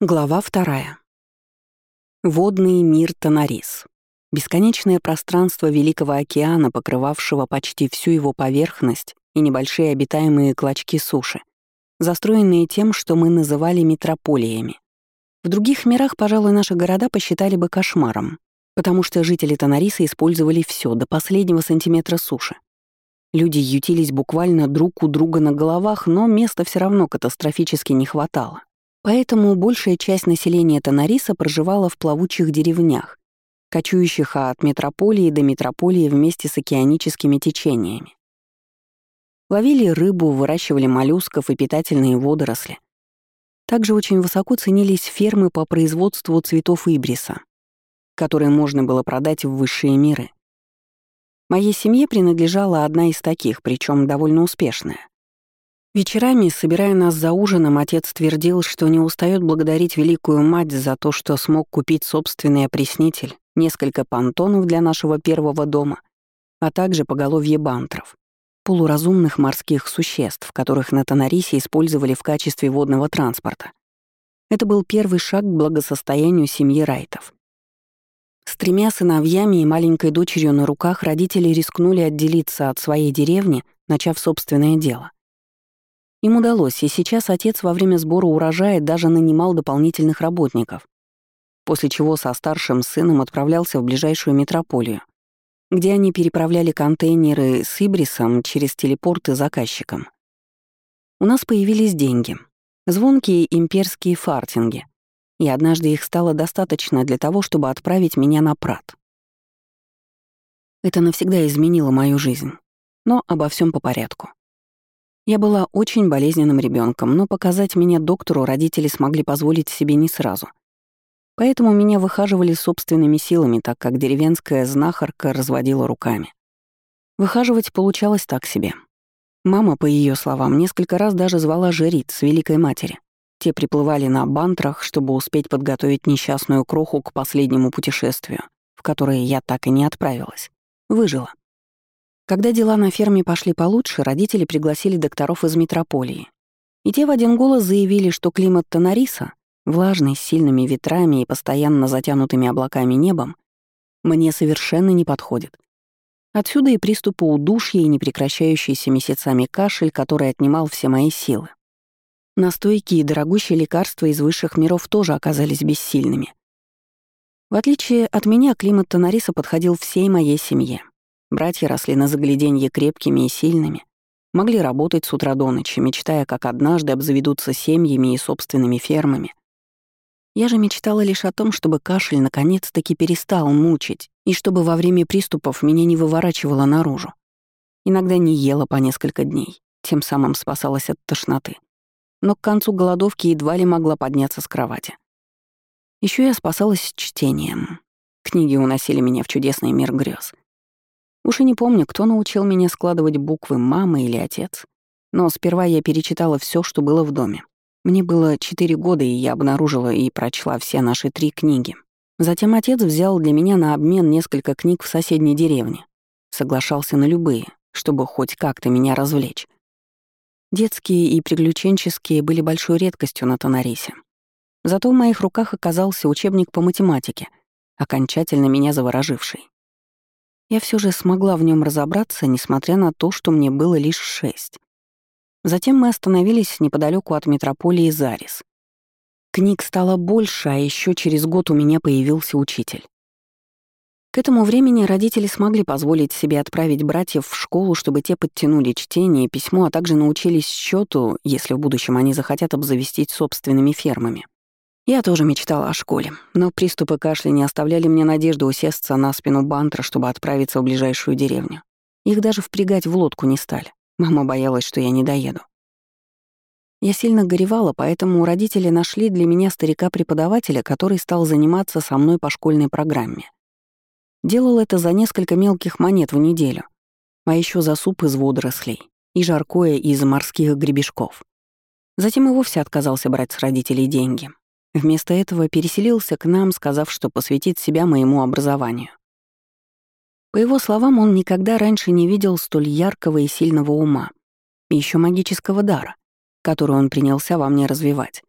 Глава вторая. Водный мир Тонарис. Бесконечное пространство Великого океана, покрывавшего почти всю его поверхность и небольшие обитаемые клочки суши, застроенные тем, что мы называли метрополиями. В других мирах, пожалуй, наши города посчитали бы кошмаром, потому что жители Тонариса использовали все до последнего сантиметра суши. Люди ютились буквально друг у друга на головах, но места все равно катастрофически не хватало. Поэтому большая часть населения Тонариса проживала в плавучих деревнях, кочующих от метрополии до метрополии вместе с океаническими течениями. Ловили рыбу, выращивали моллюсков и питательные водоросли. Также очень высоко ценились фермы по производству цветов ибриса, которые можно было продать в высшие миры. Моей семье принадлежала одна из таких, причем довольно успешная. Вечерами, собирая нас за ужином, отец твердил, что не устает благодарить великую мать за то, что смог купить собственный опреснитель, несколько понтонов для нашего первого дома, а также поголовье бантров, полуразумных морских существ, которых на Тонарисе использовали в качестве водного транспорта. Это был первый шаг к благосостоянию семьи Райтов. С тремя сыновьями и маленькой дочерью на руках родители рискнули отделиться от своей деревни, начав собственное дело. Им удалось, и сейчас отец во время сбора урожая даже нанимал дополнительных работников, после чего со старшим сыном отправлялся в ближайшую метрополию, где они переправляли контейнеры с ибрисом через телепорты заказчикам. У нас появились деньги, звонкие имперские фартинги, и однажды их стало достаточно для того, чтобы отправить меня на Прат. Это навсегда изменило мою жизнь, но обо всем по порядку. Я была очень болезненным ребенком, но показать меня доктору родители смогли позволить себе не сразу. Поэтому меня выхаживали собственными силами, так как деревенская знахарка разводила руками. Выхаживать получалось так себе. Мама, по ее словам, несколько раз даже звала жриц Великой Матери. Те приплывали на бантрах, чтобы успеть подготовить несчастную кроху к последнему путешествию, в которое я так и не отправилась. Выжила. Когда дела на ферме пошли получше, родители пригласили докторов из метрополии. И те в один голос заявили, что климат Тонариса, влажный, с сильными ветрами и постоянно затянутыми облаками небом, мне совершенно не подходит. Отсюда и приступы удушья и непрекращающийся месяцами кашель, который отнимал все мои силы. Настойки и дорогущие лекарства из высших миров тоже оказались бессильными. В отличие от меня, климат Тонариса подходил всей моей семье. Братья росли на загляденье крепкими и сильными, могли работать с утра до ночи, мечтая, как однажды обзаведутся семьями и собственными фермами. Я же мечтала лишь о том, чтобы кашель наконец-таки перестал мучить, и чтобы во время приступов меня не выворачивало наружу. Иногда не ела по несколько дней, тем самым спасалась от тошноты. Но к концу голодовки едва ли могла подняться с кровати. Еще я спасалась чтением. Книги уносили меня в чудесный мир грез. Уж и не помню, кто научил меня складывать буквы, мама или отец. Но сперва я перечитала все, что было в доме. Мне было четыре года, и я обнаружила и прочла все наши три книги. Затем отец взял для меня на обмен несколько книг в соседней деревне. Соглашался на любые, чтобы хоть как-то меня развлечь. Детские и приключенческие были большой редкостью на Тонарисе. Зато в моих руках оказался учебник по математике, окончательно меня завороживший. Я все же смогла в нем разобраться, несмотря на то, что мне было лишь шесть. Затем мы остановились неподалеку от метрополии Зарис. Книг стало больше, а еще через год у меня появился учитель. К этому времени родители смогли позволить себе отправить братьев в школу, чтобы те подтянули чтение письмо, а также научились счету, если в будущем они захотят обзавестись собственными фермами. Я тоже мечтала о школе, но приступы кашля не оставляли мне надежды усесться на спину бантра, чтобы отправиться в ближайшую деревню. Их даже впрягать в лодку не стали. Мама боялась, что я не доеду. Я сильно горевала, поэтому родители нашли для меня старика-преподавателя, который стал заниматься со мной по школьной программе. Делал это за несколько мелких монет в неделю, а еще за суп из водорослей и жаркое из морских гребешков. Затем и вовсе отказался брать с родителей деньги, Вместо этого переселился к нам, сказав, что посвятит себя моему образованию. По его словам, он никогда раньше не видел столь яркого и сильного ума, и еще магического дара, который он принялся во мне развивать.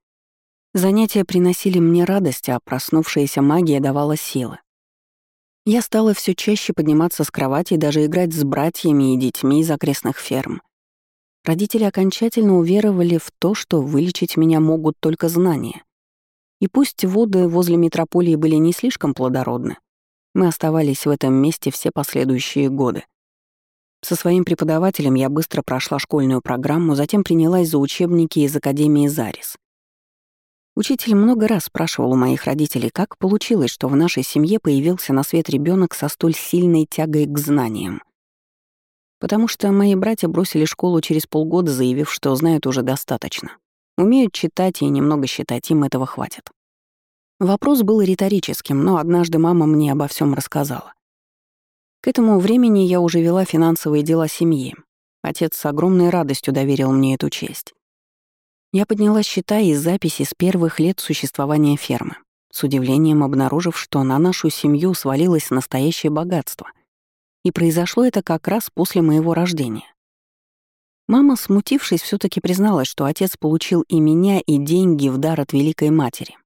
Занятия приносили мне радость, а проснувшаяся магия давала силы. Я стала все чаще подниматься с кровати и даже играть с братьями и детьми из окрестных ферм. Родители окончательно уверовали в то, что вылечить меня могут только знания. И пусть воды возле метрополии были не слишком плодородны, мы оставались в этом месте все последующие годы. Со своим преподавателем я быстро прошла школьную программу, затем принялась за учебники из Академии Зарис. Учитель много раз спрашивал у моих родителей, как получилось, что в нашей семье появился на свет ребенок со столь сильной тягой к знаниям. Потому что мои братья бросили школу через полгода, заявив, что знают уже достаточно. Умеют читать и немного считать, им этого хватит. Вопрос был риторическим, но однажды мама мне обо всем рассказала. К этому времени я уже вела финансовые дела семьи. Отец с огромной радостью доверил мне эту честь. Я подняла счета и записи с первых лет существования фермы, с удивлением обнаружив, что на нашу семью свалилось настоящее богатство. И произошло это как раз после моего рождения. Мама, смутившись, все таки призналась, что отец получил и меня, и деньги в дар от Великой Матери.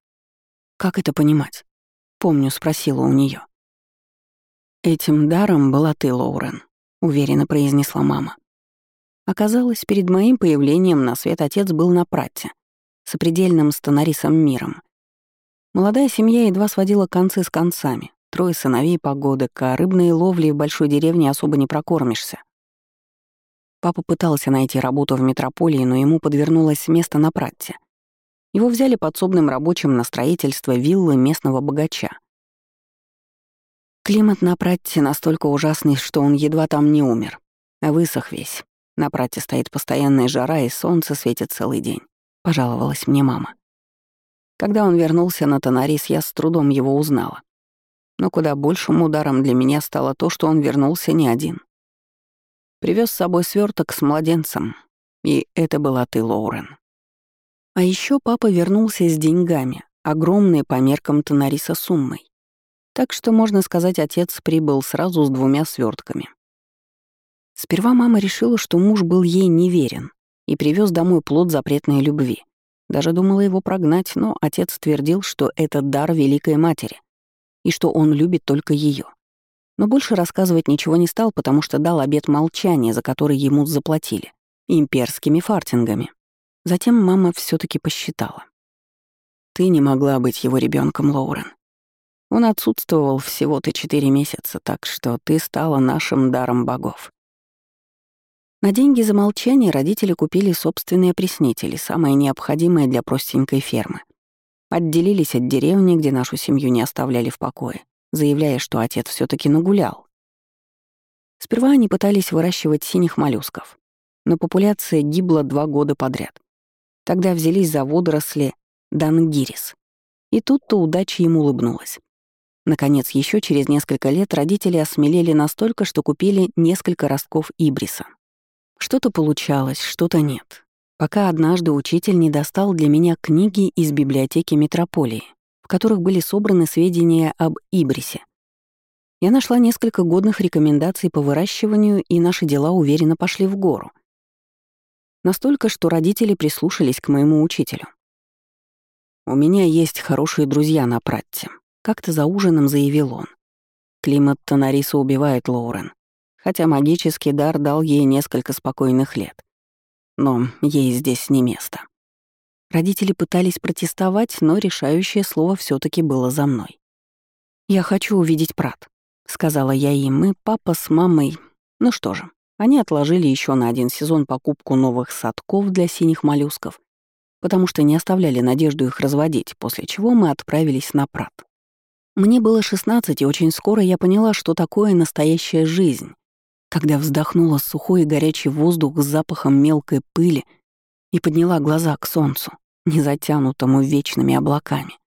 «Как это понимать?» Помню, спросила у нее. «Этим даром была ты, Лоурен», — уверенно произнесла мама. Оказалось, перед моим появлением на свет отец был на пратте, с определенным станарисом миром. Молодая семья едва сводила концы с концами. Трое сыновей погодок, а рыбные ловли в большой деревне особо не прокормишься. Папа пытался найти работу в метрополии, но ему подвернулось место на пратте. Его взяли подсобным рабочим на строительство виллы местного богача. Климат на Пратте настолько ужасный, что он едва там не умер, а высох весь. На Пратте стоит постоянная жара, и солнце светит целый день», — пожаловалась мне мама. Когда он вернулся на Тонарис, я с трудом его узнала. Но куда большим ударом для меня стало то, что он вернулся не один. Привез с собой сверток с младенцем, и это была ты, Лоурен. А еще папа вернулся с деньгами, огромной по меркам Тонариса суммой. Так что, можно сказать, отец прибыл сразу с двумя свертками. Сперва мама решила, что муж был ей неверен и привез домой плод запретной любви. Даже думала его прогнать, но отец твердил, что это дар Великой Матери и что он любит только ее. Но больше рассказывать ничего не стал, потому что дал обет молчания, за который ему заплатили, имперскими фартингами. Затем мама все таки посчитала. «Ты не могла быть его ребенком, Лоурен. Он отсутствовал всего-то четыре месяца, так что ты стала нашим даром богов. На деньги за молчание родители купили собственные опреснители, самое необходимое для простенькой фермы. Отделились от деревни, где нашу семью не оставляли в покое, заявляя, что отец все таки нагулял. Сперва они пытались выращивать синих моллюсков, но популяция гибла два года подряд. Тогда взялись за водоросли дангирис. И тут-то удача им улыбнулась. Наконец, еще через несколько лет родители осмелели настолько, что купили несколько ростков ибриса. Что-то получалось, что-то нет. Пока однажды учитель не достал для меня книги из библиотеки метрополии, в которых были собраны сведения об ибрисе. Я нашла несколько годных рекомендаций по выращиванию, и наши дела уверенно пошли в гору. Настолько, что родители прислушались к моему учителю. «У меня есть хорошие друзья на Пратте», как-то за ужином заявил он. Климат Тонариса убивает Лоурен, хотя магический дар дал ей несколько спокойных лет. Но ей здесь не место. Родители пытались протестовать, но решающее слово все таки было за мной. «Я хочу увидеть Прат», — сказала я им, и папа с мамой... Ну что же, они отложили еще на один сезон покупку новых садков для синих моллюсков, потому что не оставляли надежду их разводить, после чего мы отправились на Прат. Мне было 16, и очень скоро я поняла, что такое настоящая жизнь, когда вздохнула сухой и горячий воздух с запахом мелкой пыли и подняла глаза к солнцу, не затянутому вечными облаками.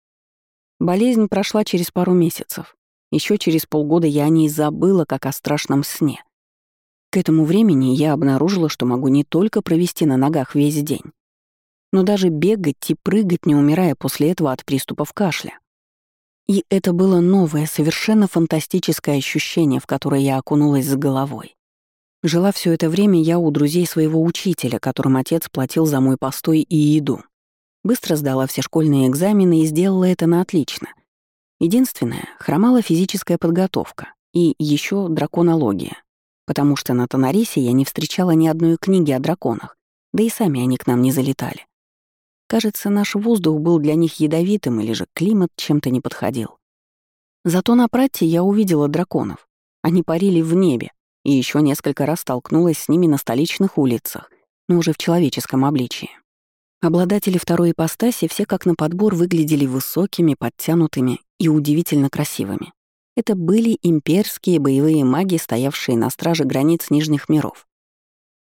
Болезнь прошла через пару месяцев. Еще через полгода я о ней забыла, как о страшном сне. К этому времени я обнаружила, что могу не только провести на ногах весь день, но даже бегать и прыгать, не умирая после этого от приступов кашля. И это было новое, совершенно фантастическое ощущение, в которое я окунулась с головой. Жила все это время я у друзей своего учителя, которым отец платил за мой постой и еду. Быстро сдала все школьные экзамены и сделала это на отлично. Единственное, хромала физическая подготовка и еще драконология, потому что на Тонарисе я не встречала ни одной книги о драконах, да и сами они к нам не залетали. Кажется, наш воздух был для них ядовитым или же климат чем-то не подходил. Зато на прате я увидела драконов. Они парили в небе, и еще несколько раз столкнулась с ними на столичных улицах, но уже в человеческом обличии. Обладатели второй ипостаси все как на подбор выглядели высокими, подтянутыми и удивительно красивыми. Это были имперские боевые маги, стоявшие на страже границ Нижних миров.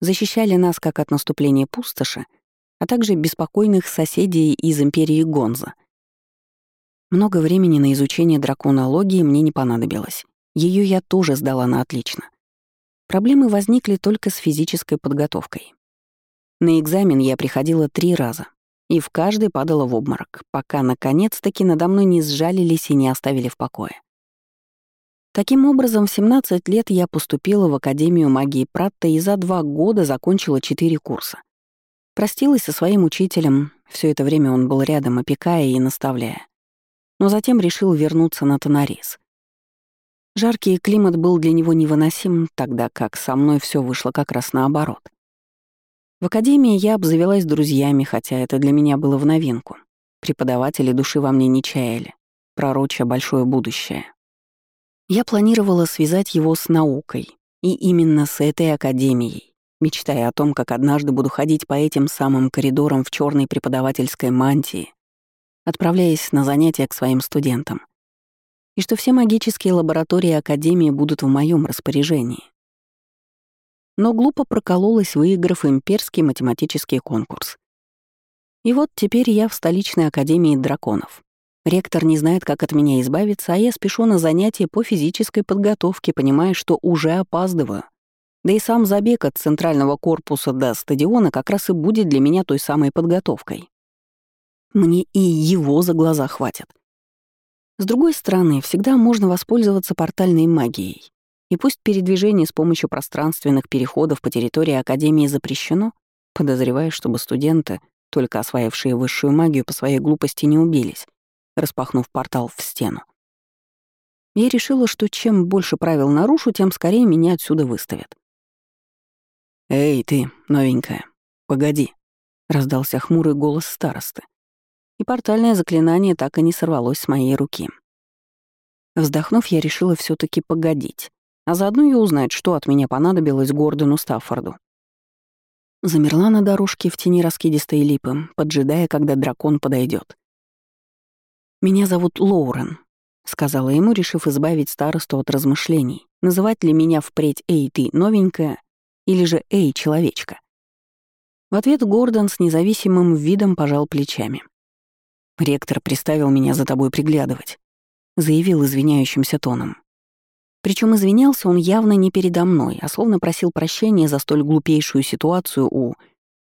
Защищали нас как от наступления пустоши, а также беспокойных соседей из империи Гонза. Много времени на изучение драконологии мне не понадобилось. Ее я тоже сдала на отлично. Проблемы возникли только с физической подготовкой. На экзамен я приходила три раза, и в каждый падала в обморок, пока наконец-таки надо мной не сжалились и не оставили в покое. Таким образом, в 17 лет я поступила в Академию магии Пратта и за два года закончила четыре курса. Простилась со своим учителем, все это время он был рядом, опекая и наставляя. Но затем решил вернуться на Тонарис. Жаркий климат был для него невыносим, тогда как со мной все вышло как раз наоборот. В академии я обзавелась друзьями, хотя это для меня было в новинку. Преподаватели души во мне не чаяли, пророча большое будущее. Я планировала связать его с наукой, и именно с этой академией, мечтая о том, как однажды буду ходить по этим самым коридорам в черной преподавательской мантии, отправляясь на занятия к своим студентам, и что все магические лаборатории Академии будут в моем распоряжении. Но глупо прокололась, выиграв имперский математический конкурс. И вот теперь я в столичной Академии драконов. Ректор не знает, как от меня избавиться, а я спешу на занятия по физической подготовке, понимая, что уже опаздываю. Да и сам забег от центрального корпуса до стадиона как раз и будет для меня той самой подготовкой. Мне и его за глаза хватит. С другой стороны, всегда можно воспользоваться портальной магией. И пусть передвижение с помощью пространственных переходов по территории Академии запрещено, подозревая, чтобы студенты, только осваившие высшую магию, по своей глупости не убились, распахнув портал в стену. Я решила, что чем больше правил нарушу, тем скорее меня отсюда выставят. «Эй, ты, новенькая, погоди», — раздался хмурый голос старосты. И портальное заклинание так и не сорвалось с моей руки. Вздохнув, я решила все таки погодить, а заодно и узнать, что от меня понадобилось Гордону Стаффорду. Замерла на дорожке в тени раскидистой липы, поджидая, когда дракон подойдет. «Меня зовут Лоурен», — сказала ему, решив избавить старосту от размышлений, называть ли меня впредь «Эй, ты, новенькая» или же «Эй, человечка». В ответ Гордон с независимым видом пожал плечами. «Ректор приставил меня за тобой приглядывать», — заявил извиняющимся тоном. Причем извинялся он явно не передо мной, а словно просил прощения за столь глупейшую ситуацию у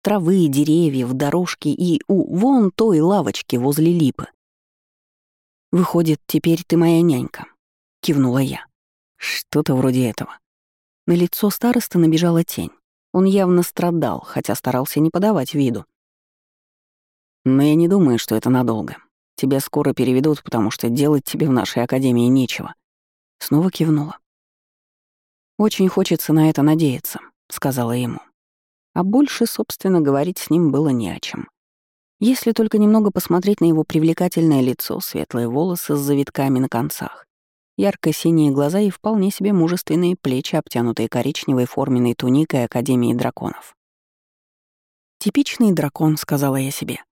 травы, деревьев, дорожки и у вон той лавочки возле липы. «Выходит, теперь ты моя нянька», — кивнула я. Что-то вроде этого. На лицо староста набежала тень. Он явно страдал, хотя старался не подавать виду. Но я не думаю, что это надолго. Тебя скоро переведут, потому что делать тебе в нашей академии нечего. Снова кивнула. Очень хочется на это надеяться, сказала ему. А больше, собственно, говорить с ним было не о чем. Если только немного посмотреть на его привлекательное лицо, светлые волосы с завитками на концах, ярко-синие глаза и вполне себе мужественные плечи, обтянутые коричневой форменной туникой Академии драконов. «Типичный дракон», — сказала я себе.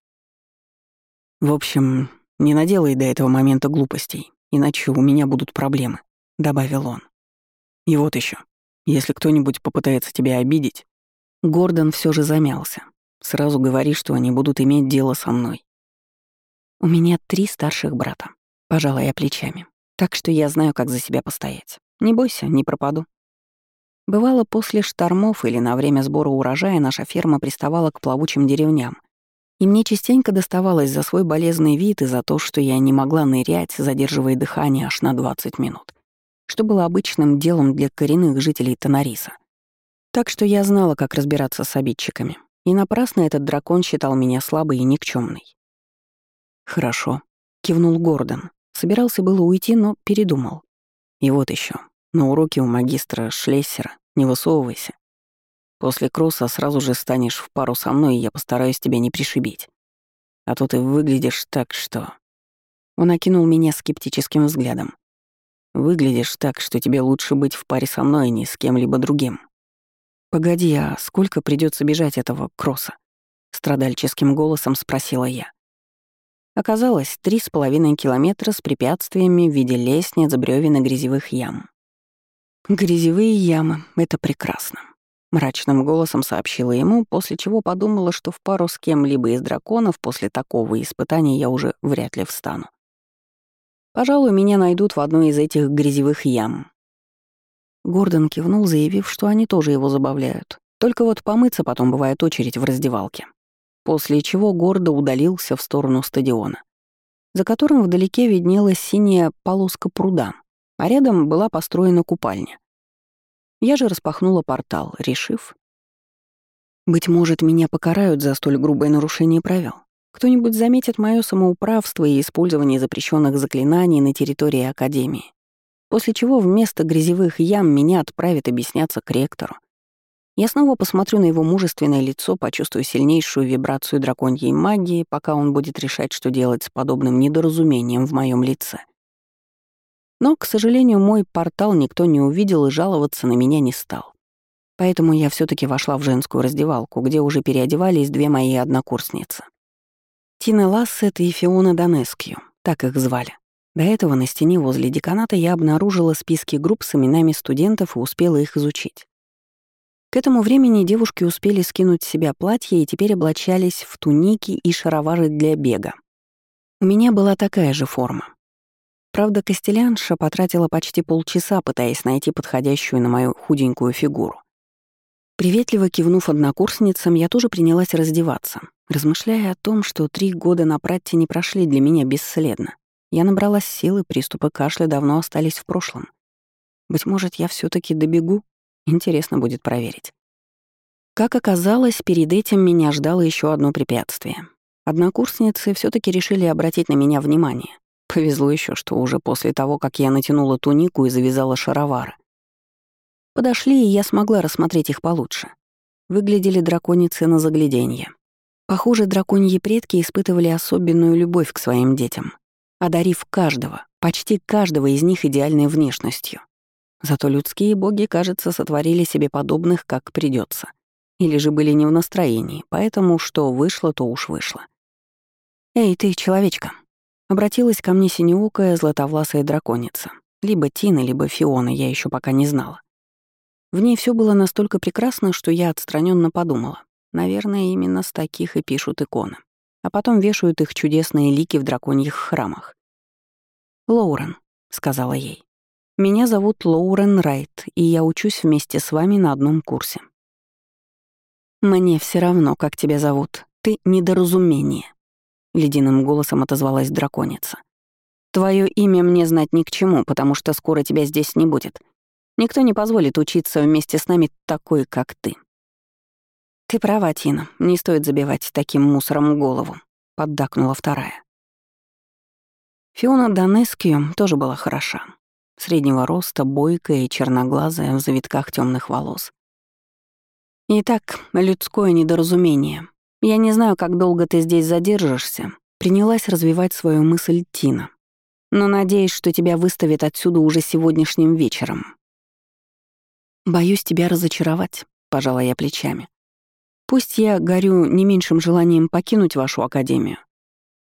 «В общем, не наделай до этого момента глупостей, иначе у меня будут проблемы», — добавил он. «И вот еще, если кто-нибудь попытается тебя обидеть...» Гордон все же замялся. Сразу говори, что они будут иметь дело со мной. У меня три старших брата. Пожала я плечами. Так что я знаю, как за себя постоять. Не бойся, не пропаду. Бывало, после штормов или на время сбора урожая наша ферма приставала к плавучим деревням. И мне частенько доставалось за свой болезный вид и за то, что я не могла нырять, задерживая дыхание аж на 20 минут, что было обычным делом для коренных жителей Тонариса. Так что я знала, как разбираться с обидчиками. И напрасно этот дракон считал меня слабой и никчемной. Хорошо, кивнул Гордон. Собирался было уйти, но передумал. И вот еще. На уроке у магистра Шлессера не высовывайся. После кросса сразу же станешь в пару со мной, и я постараюсь тебя не пришибить. А то ты выглядишь так, что...» Он окинул меня скептическим взглядом. «Выглядишь так, что тебе лучше быть в паре со мной, а не с кем-либо другим». «Погоди, а сколько придется бежать этого кросса?» Страдальческим голосом спросила я. Оказалось, три с половиной километра с препятствиями в виде лестниц, брёвен и грязевых ям. Грязевые ямы — это прекрасно. Мрачным голосом сообщила ему, после чего подумала, что в пару с кем-либо из драконов после такого испытания я уже вряд ли встану. Пожалуй, меня найдут в одной из этих грязевых ям. Гордон кивнул, заявив, что они тоже его забавляют. Только вот помыться потом бывает очередь в раздевалке. После чего гордо удалился в сторону стадиона, за которым вдалеке виднелась синяя полоска пруда, а рядом была построена купальня. Я же распахнула портал, решив. Быть может, меня покарают за столь грубое нарушение правил. Кто-нибудь заметит мое самоуправство и использование запрещенных заклинаний на территории Академии. После чего вместо грязевых ям меня отправят объясняться к ректору. Я снова посмотрю на его мужественное лицо, почувствую сильнейшую вибрацию драконьей магии, пока он будет решать, что делать с подобным недоразумением в моем лице. Но, к сожалению, мой портал никто не увидел и жаловаться на меня не стал. Поэтому я все таки вошла в женскую раздевалку, где уже переодевались две мои однокурсницы. Тина Лассет и Фиона Донескью, так их звали. До этого на стене возле деканата я обнаружила списки групп с именами студентов и успела их изучить. К этому времени девушки успели скинуть с себя платья и теперь облачались в туники и шаровары для бега. У меня была такая же форма, Правда, Костелянша потратила почти полчаса, пытаясь найти подходящую на мою худенькую фигуру. Приветливо кивнув однокурсницам, я тоже принялась раздеваться, размышляя о том, что три года на пратте не прошли для меня бесследно. Я набралась силы, приступы кашля давно остались в прошлом. Быть может, я все таки добегу? Интересно будет проверить. Как оказалось, перед этим меня ждало еще одно препятствие. Однокурсницы все таки решили обратить на меня внимание. Повезло еще, что уже после того, как я натянула тунику и завязала шаровары. Подошли, и я смогла рассмотреть их получше. Выглядели драконицы на загляденье. Похоже, драконьи предки испытывали особенную любовь к своим детям, одарив каждого, почти каждого из них идеальной внешностью. Зато людские боги, кажется, сотворили себе подобных, как придется, Или же были не в настроении, поэтому что вышло, то уж вышло. «Эй, ты, человечка!» Обратилась ко мне синеокая златовласая драконица. Либо Тина, либо Фиона, я еще пока не знала. В ней все было настолько прекрасно, что я отстраненно подумала. Наверное, именно с таких и пишут иконы. А потом вешают их чудесные лики в драконьих храмах. «Лоурен», — сказала ей. «Меня зовут Лоурен Райт, и я учусь вместе с вами на одном курсе». «Мне все равно, как тебя зовут. Ты недоразумение», — ледяным голосом отозвалась драконица. «Твое имя мне знать ни к чему, потому что скоро тебя здесь не будет. Никто не позволит учиться вместе с нами такой, как ты». «Ты права, Тина, не стоит забивать таким мусором голову», — поддакнула вторая. Фиона Донескью тоже была хороша. Среднего роста, бойкая и черноглазая в завитках темных волос. Итак, людское недоразумение. «Я не знаю, как долго ты здесь задержишься», — принялась развивать свою мысль Тина. «Но надеюсь, что тебя выставят отсюда уже сегодняшним вечером». «Боюсь тебя разочаровать», — пожала я плечами. «Пусть я горю не меньшим желанием покинуть вашу академию,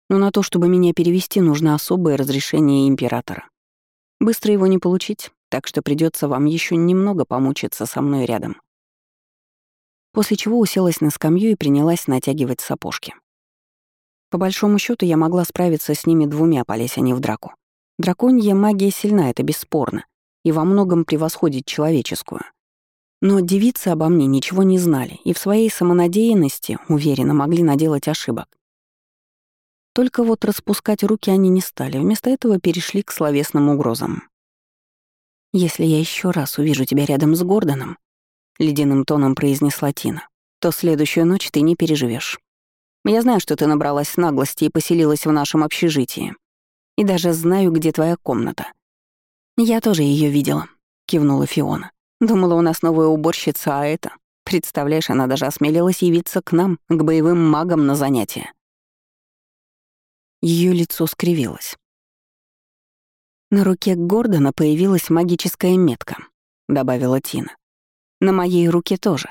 но на то, чтобы меня перевести, нужно особое разрешение императора. Быстро его не получить, так что придется вам еще немного помучиться со мной рядом после чего уселась на скамью и принялась натягивать сапожки. По большому счету я могла справиться с ними двумя, полезь они в драку. Драконья магия сильна, это бесспорно, и во многом превосходит человеческую. Но девицы обо мне ничего не знали и в своей самонадеянности, уверенно, могли наделать ошибок. Только вот распускать руки они не стали, вместо этого перешли к словесным угрозам. «Если я еще раз увижу тебя рядом с Гордоном, — ледяным тоном произнесла Тина, — то следующую ночь ты не переживешь. Я знаю, что ты набралась наглости и поселилась в нашем общежитии. И даже знаю, где твоя комната. Я тоже ее видела, кивнула Фиона. Думала, у нас новая уборщица, а это... Представляешь, она даже осмелилась явиться к нам, к боевым магам на занятия. Ее лицо скривилось. На руке Гордона появилась магическая метка, добавила Тина. На моей руке тоже.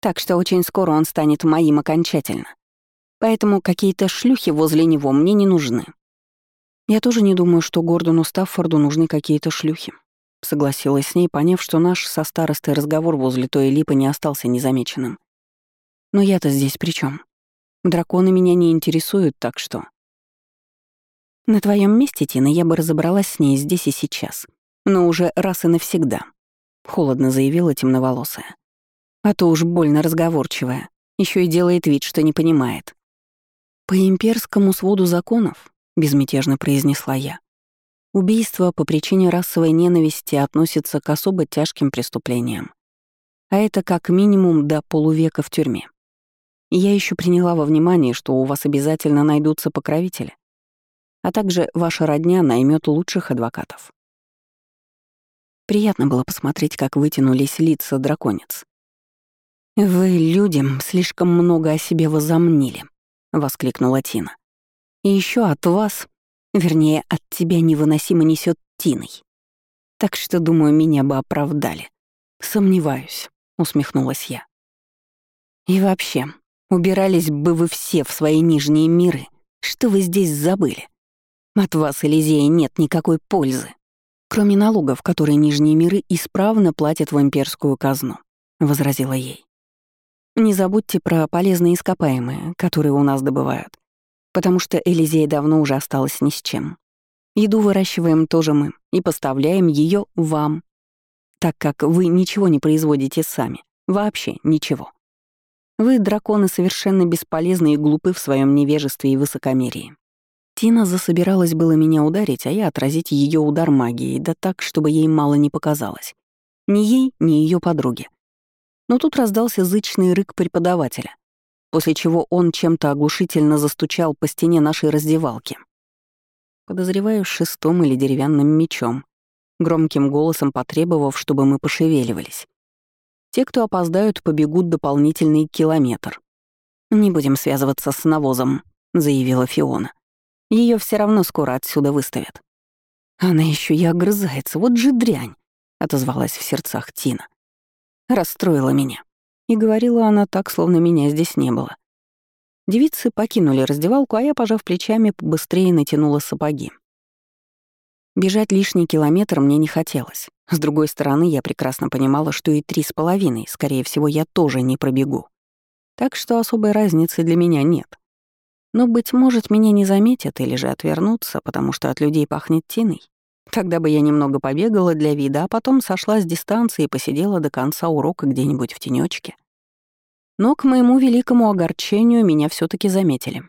Так что очень скоро он станет моим окончательно. Поэтому какие-то шлюхи возле него мне не нужны. Я тоже не думаю, что Гордону Стаффорду нужны какие-то шлюхи. Согласилась с ней, поняв, что наш со старостой разговор возле той липы не остался незамеченным. Но я-то здесь при чем? Драконы меня не интересуют, так что... На твоем месте, Тина, я бы разобралась с ней здесь и сейчас. Но уже раз и навсегда. Холодно заявила темноволосая. А то уж больно разговорчивая. Еще и делает вид, что не понимает. По имперскому своду законов, безмятежно произнесла я, Убийство по причине расовой ненависти относится к особо тяжким преступлениям. А это как минимум до полувека в тюрьме. Я еще приняла во внимание, что у вас обязательно найдутся покровители, а также ваша родня наймет лучших адвокатов. Приятно было посмотреть, как вытянулись лица драконец. «Вы, людям, слишком много о себе возомнили», — воскликнула Тина. «И еще от вас Вернее, от тебя невыносимо несет тиной. Так что, думаю, меня бы оправдали. Сомневаюсь, усмехнулась я. И вообще, убирались бы вы все в свои нижние миры. Что вы здесь забыли? От вас, Элизея, нет никакой пользы. Кроме налогов, которые нижние миры исправно платят в имперскую казну, возразила ей. Не забудьте про полезные ископаемые, которые у нас добывают потому что Элизея давно уже осталась ни с чем. Еду выращиваем тоже мы и поставляем ее вам, так как вы ничего не производите сами, вообще ничего. Вы, драконы, совершенно бесполезны и глупы в своем невежестве и высокомерии. Тина засобиралась было меня ударить, а я отразить ее удар магией, да так, чтобы ей мало не показалось. Ни ей, ни ее подруге. Но тут раздался зычный рык преподавателя после чего он чем-то оглушительно застучал по стене нашей раздевалки. Подозреваю шестом или деревянным мечом, громким голосом потребовав, чтобы мы пошевеливались. Те, кто опоздают, побегут дополнительный километр. «Не будем связываться с навозом», — заявила Фиона. Ее все равно скоро отсюда выставят». «Она еще и огрызается, вот же дрянь», — отозвалась в сердцах Тина. Расстроила меня. И говорила она так, словно меня здесь не было. Девицы покинули раздевалку, а я, пожав плечами, быстрее натянула сапоги. Бежать лишний километр мне не хотелось. С другой стороны, я прекрасно понимала, что и три с половиной, скорее всего, я тоже не пробегу. Так что особой разницы для меня нет. Но, быть может, меня не заметят или же отвернутся, потому что от людей пахнет тиной. Тогда бы я немного побегала для вида, а потом сошла с дистанции и посидела до конца урока где-нибудь в тенечке. Но к моему великому огорчению меня все таки заметили.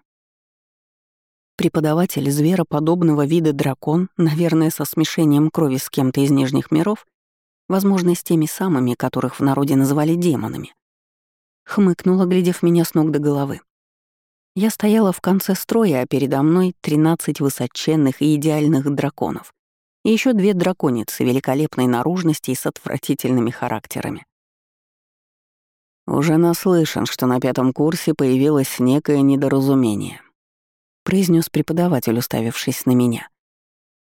Преподаватель звероподобного вида дракон, наверное, со смешением крови с кем-то из нижних миров, возможно, с теми самыми, которых в народе называли демонами, хмыкнула, глядев меня с ног до головы. Я стояла в конце строя, а передо мной 13 высоченных и идеальных драконов, и еще две драконицы великолепной наружности и с отвратительными характерами. «Уже наслышан, что на пятом курсе появилось некое недоразумение», произнес преподаватель, уставившись на меня.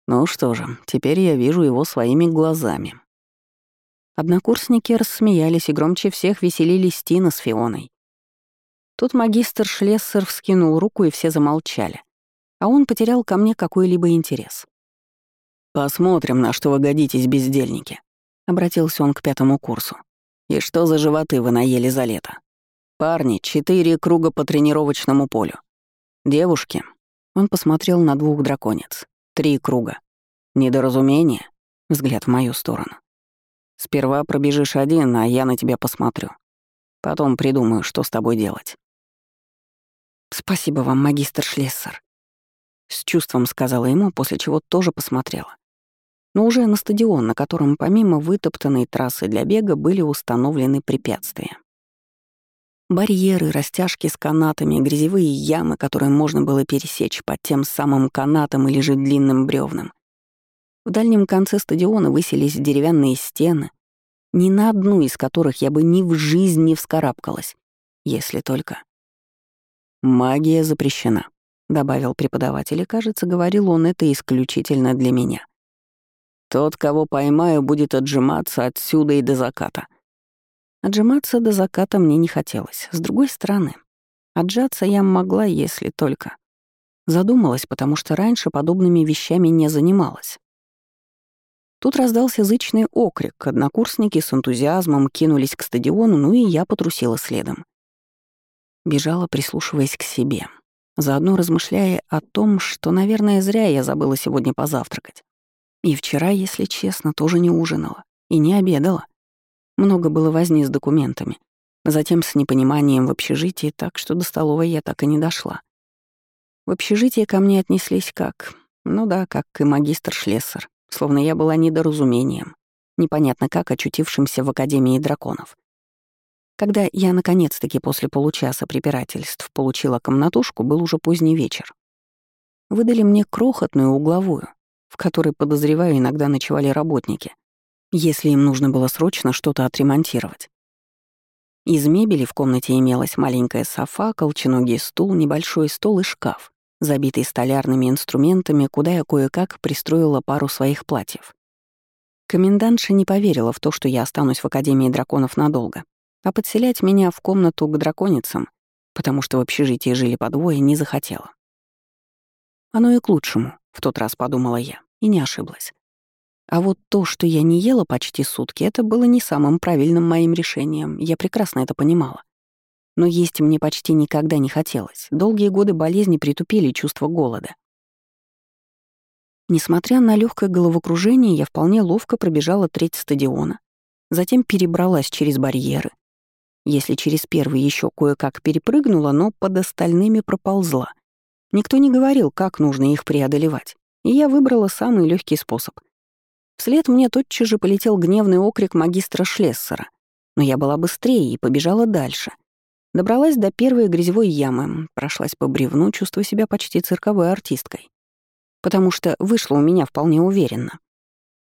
«Ну что же, теперь я вижу его своими глазами». Однокурсники рассмеялись и громче всех веселились Тина с Фионой. Тут магистр Шлессер вскинул руку, и все замолчали, а он потерял ко мне какой-либо интерес. «Посмотрим, на что вы годитесь, бездельники», — обратился он к пятому курсу. «И что за животы вы наели за лето? Парни, четыре круга по тренировочному полю. Девушки...» Он посмотрел на двух драконец. «Три круга. Недоразумение?» Взгляд в мою сторону. «Сперва пробежишь один, а я на тебя посмотрю. Потом придумаю, что с тобой делать». «Спасибо вам, магистр Шлессер», — с чувством сказала ему, после чего тоже посмотрела. Но уже на стадион, на котором помимо вытоптанной трассы для бега были установлены препятствия. Барьеры, растяжки с канатами, грязевые ямы, которые можно было пересечь под тем самым канатом или же длинным бревном. В дальнем конце стадиона высились деревянные стены, ни на одну из которых я бы ни в жизнь не вскарабкалась, если только... «Магия запрещена», — добавил преподаватель, и, кажется, говорил он это исключительно для меня. «Тот, кого поймаю, будет отжиматься отсюда и до заката». Отжиматься до заката мне не хотелось. С другой стороны, отжаться я могла, если только. Задумалась, потому что раньше подобными вещами не занималась. Тут раздался зычный окрик, однокурсники с энтузиазмом кинулись к стадиону, ну и я потрусила следом. Бежала, прислушиваясь к себе, заодно размышляя о том, что, наверное, зря я забыла сегодня позавтракать. И вчера, если честно, тоже не ужинала и не обедала. Много было возни с документами. Затем с непониманием в общежитии, так что до столовой я так и не дошла. В общежитие ко мне отнеслись как... Ну да, как и магистр Шлессер, словно я была недоразумением, непонятно как очутившимся в Академии драконов. Когда я, наконец-таки, после получаса препирательств получила комнатушку, был уже поздний вечер. Выдали мне крохотную угловую, в которой, подозреваю, иногда ночевали работники — если им нужно было срочно что-то отремонтировать. Из мебели в комнате имелась маленькая софа, колченогий стул, небольшой стол и шкаф, забитый столярными инструментами, куда я кое-как пристроила пару своих платьев. Комендантша не поверила в то, что я останусь в Академии драконов надолго, а подселять меня в комнату к драконицам, потому что в общежитии жили по двое, не захотела. Оно и к лучшему, в тот раз подумала я, и не ошиблась. А вот то, что я не ела почти сутки, это было не самым правильным моим решением, я прекрасно это понимала. Но есть мне почти никогда не хотелось. Долгие годы болезни притупили чувство голода. Несмотря на легкое головокружение, я вполне ловко пробежала треть стадиона, затем перебралась через барьеры. Если через первый еще кое-как перепрыгнула, но под остальными проползла. Никто не говорил, как нужно их преодолевать, и я выбрала самый легкий способ — Вслед мне тотчас же полетел гневный окрик магистра Шлессера. Но я была быстрее и побежала дальше. Добралась до первой грязевой ямы, прошлась по бревну, чувствуя себя почти цирковой артисткой. Потому что вышло у меня вполне уверенно.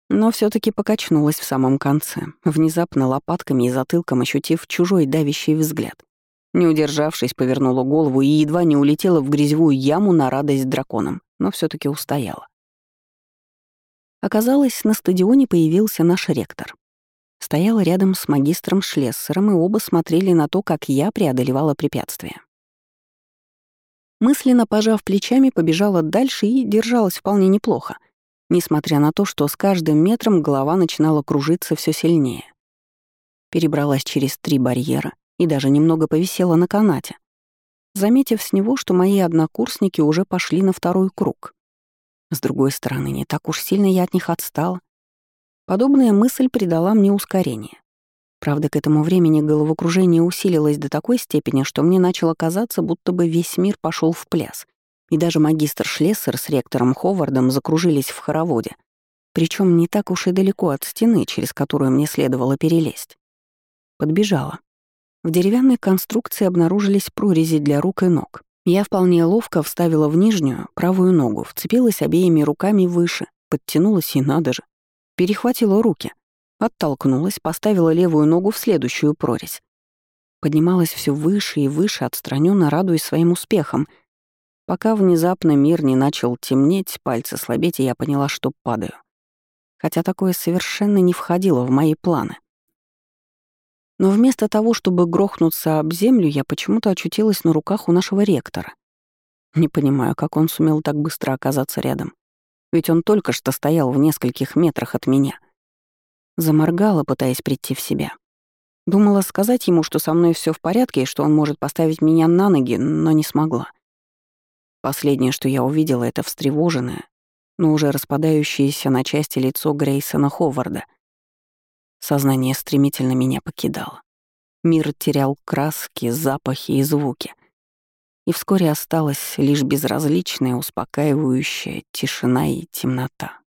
Но все таки покачнулась в самом конце, внезапно лопатками и затылком ощутив чужой давящий взгляд. Не удержавшись, повернула голову и едва не улетела в грязевую яму на радость драконам, но все таки устояла. Оказалось, на стадионе появился наш ректор. Стоял рядом с магистром Шлессером, и оба смотрели на то, как я преодолевала препятствия. Мысленно пожав плечами, побежала дальше и держалась вполне неплохо, несмотря на то, что с каждым метром голова начинала кружиться все сильнее. Перебралась через три барьера и даже немного повисела на канате, заметив с него, что мои однокурсники уже пошли на второй круг. С другой стороны, не так уж сильно я от них отстала. Подобная мысль придала мне ускорение. Правда, к этому времени головокружение усилилось до такой степени, что мне начало казаться, будто бы весь мир пошел в пляс. И даже магистр Шлессер с ректором Ховардом закружились в хороводе. Причем не так уж и далеко от стены, через которую мне следовало перелезть. Подбежала. В деревянной конструкции обнаружились прорези для рук и ног. Я вполне ловко вставила в нижнюю, правую ногу, вцепилась обеими руками выше, подтянулась и надо же. Перехватила руки, оттолкнулась, поставила левую ногу в следующую прорезь. Поднималась все выше и выше, отстраненно радуясь своим успехам. Пока внезапно мир не начал темнеть, пальцы слабеть, и я поняла, что падаю. Хотя такое совершенно не входило в мои планы. Но вместо того, чтобы грохнуться об землю, я почему-то очутилась на руках у нашего ректора. Не понимаю, как он сумел так быстро оказаться рядом. Ведь он только что стоял в нескольких метрах от меня. Заморгала, пытаясь прийти в себя. Думала сказать ему, что со мной все в порядке и что он может поставить меня на ноги, но не смогла. Последнее, что я увидела, это встревоженное, но уже распадающееся на части лицо Грейсона Ховарда — Сознание стремительно меня покидало. Мир терял краски, запахи и звуки. И вскоре осталась лишь безразличная, успокаивающая тишина и темнота.